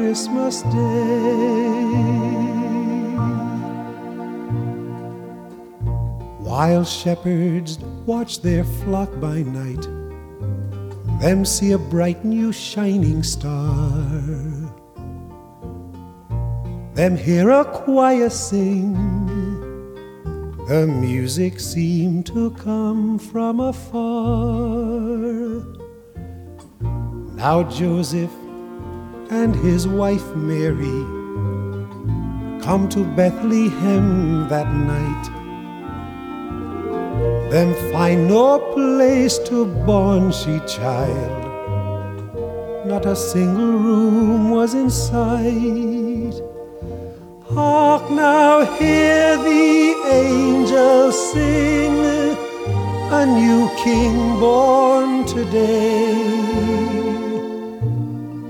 Christmas Day. While shepherds watch their flock by night, them see a bright new shining star. Them hear a choir sing, the music seemed to come from afar. Now Joseph and his wife Mary come to Bethlehem that night. Them find no place to born she child. Not a single room was in sight. Hark now, hear the angels sing, a new king born today.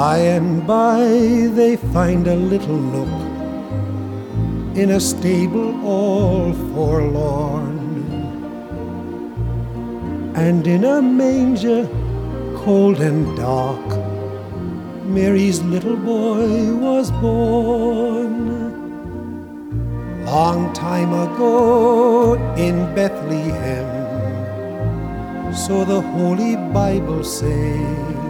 By and by they find a little nook in a stable all forlorn, and in a manger cold and dark, Mary's little boy was born. Long time ago in Bethlehem, so the Holy Bible say.